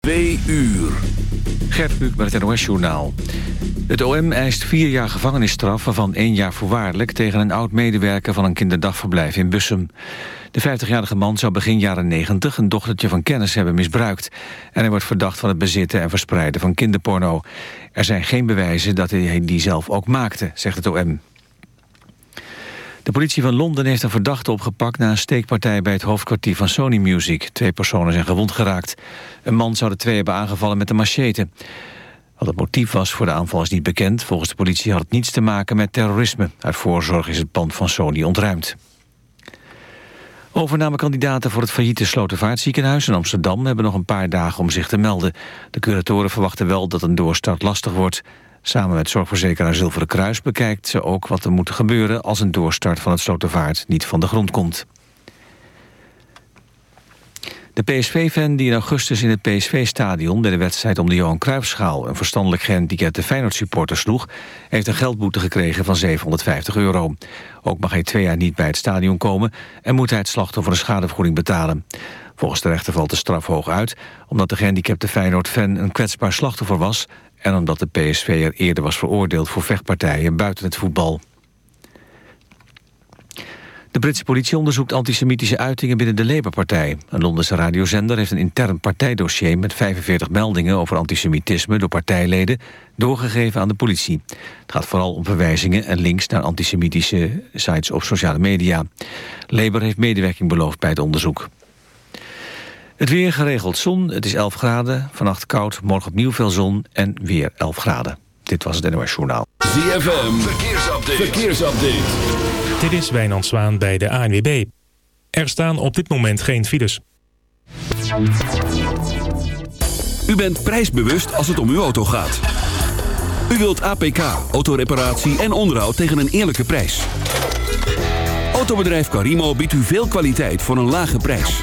2 uur. Gert Kluk met het NOS-journaal. Het OM eist vier jaar gevangenisstraf, waarvan één jaar voorwaardelijk... tegen een oud-medewerker van een kinderdagverblijf in Bussum. De 50-jarige man zou begin jaren 90 een dochtertje van kennis hebben misbruikt. En hij wordt verdacht van het bezitten en verspreiden van kinderporno. Er zijn geen bewijzen dat hij die zelf ook maakte, zegt het OM. De politie van Londen heeft een verdachte opgepakt... na een steekpartij bij het hoofdkwartier van Sony Music. Twee personen zijn gewond geraakt. Een man zou de twee hebben aangevallen met een machete. Wat het motief was voor de aanval is niet bekend. Volgens de politie had het niets te maken met terrorisme. Uit voorzorg is het pand van Sony ontruimd. Overnamekandidaten voor het failliete Slotervaartziekenhuis in Amsterdam hebben nog een paar dagen om zich te melden. De curatoren verwachten wel dat een doorstart lastig wordt. Samen met zorgverzekeraar Zilveren Kruis bekijkt ze ook wat er moet gebeuren als een doorstart van het Slotervaart niet van de grond komt. De PSV-fan die in augustus in het PSV-stadion... bij de wedstrijd om de Johan Cruijffschaal... een verstandelijk gehandicapte Feyenoord-supporter sloeg... heeft een geldboete gekregen van 750 euro. Ook mag hij twee jaar niet bij het stadion komen... en moet hij het slachtoffer een schadevergoeding betalen. Volgens de rechter valt de straf hoog uit... omdat de gehandicapte Feyenoord-fan een kwetsbaar slachtoffer was... en omdat de PSV er eerder was veroordeeld voor vechtpartijen buiten het voetbal. De Britse politie onderzoekt antisemitische uitingen binnen de Labour-partij. Een Londense radiozender heeft een intern partijdossier... met 45 meldingen over antisemitisme door partijleden... doorgegeven aan de politie. Het gaat vooral om verwijzingen en links naar antisemitische sites op sociale media. Labour heeft medewerking beloofd bij het onderzoek. Het weer geregeld zon, het is 11 graden. Vannacht koud, morgen opnieuw veel zon en weer 11 graden. Dit was het NOS Journaal. ZFM, verkeersupdate. verkeersupdate. Dit is Wijnand Zwaan bij de ANWB. Er staan op dit moment geen files. U bent prijsbewust als het om uw auto gaat. U wilt APK, autoreparatie en onderhoud tegen een eerlijke prijs. Autobedrijf Carimo biedt u veel kwaliteit voor een lage prijs.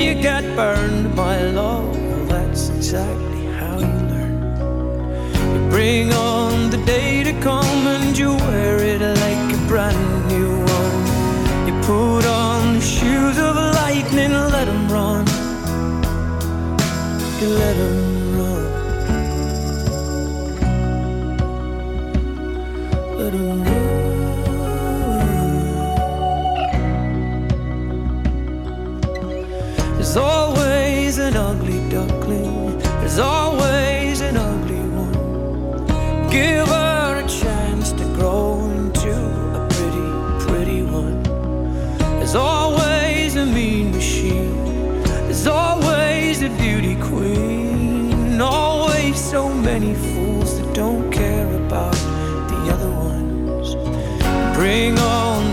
you got burned.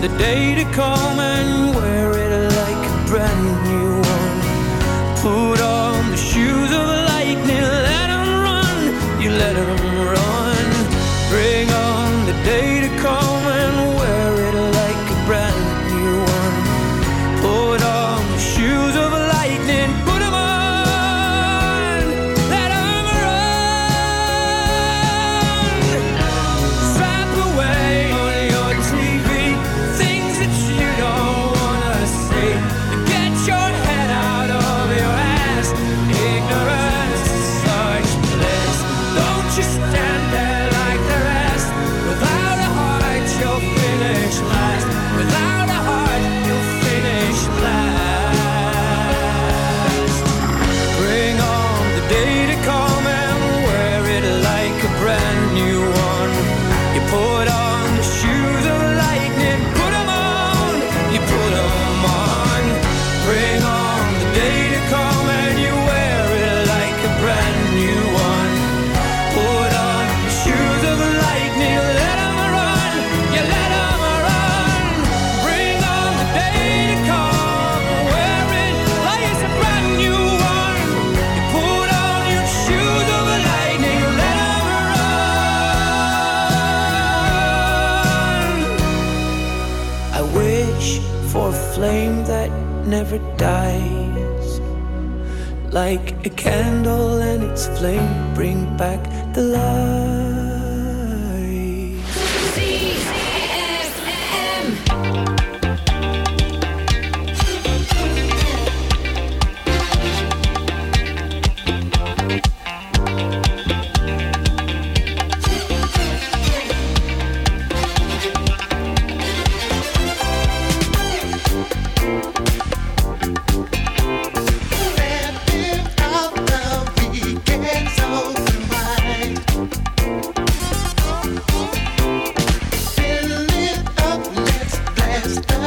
the day to come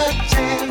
nothing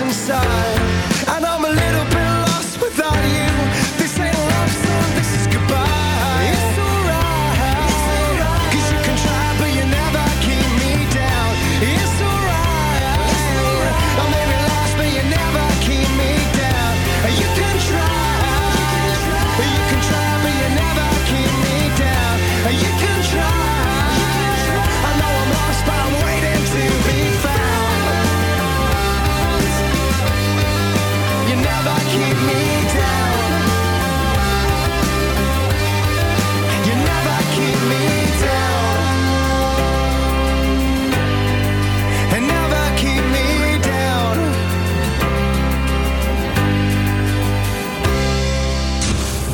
inside.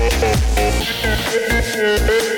Thank you.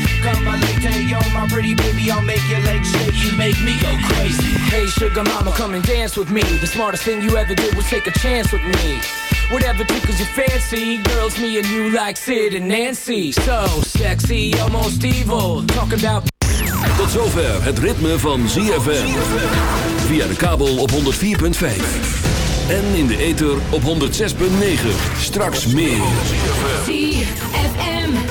Come my lady, you're my pretty baby I'll make your legs shake, you make me go crazy Hey sugar mama, come and dance with me The smartest thing you ever did was take a chance with me Whatever tickles your fancy, girls, me and you like Sid and Nancy. So sexy, almost evil. Talk about. Tot zover het ritme van ZFM. Via de kabel op 104.5. En in de ether op 106.9. Straks meer. ZFM.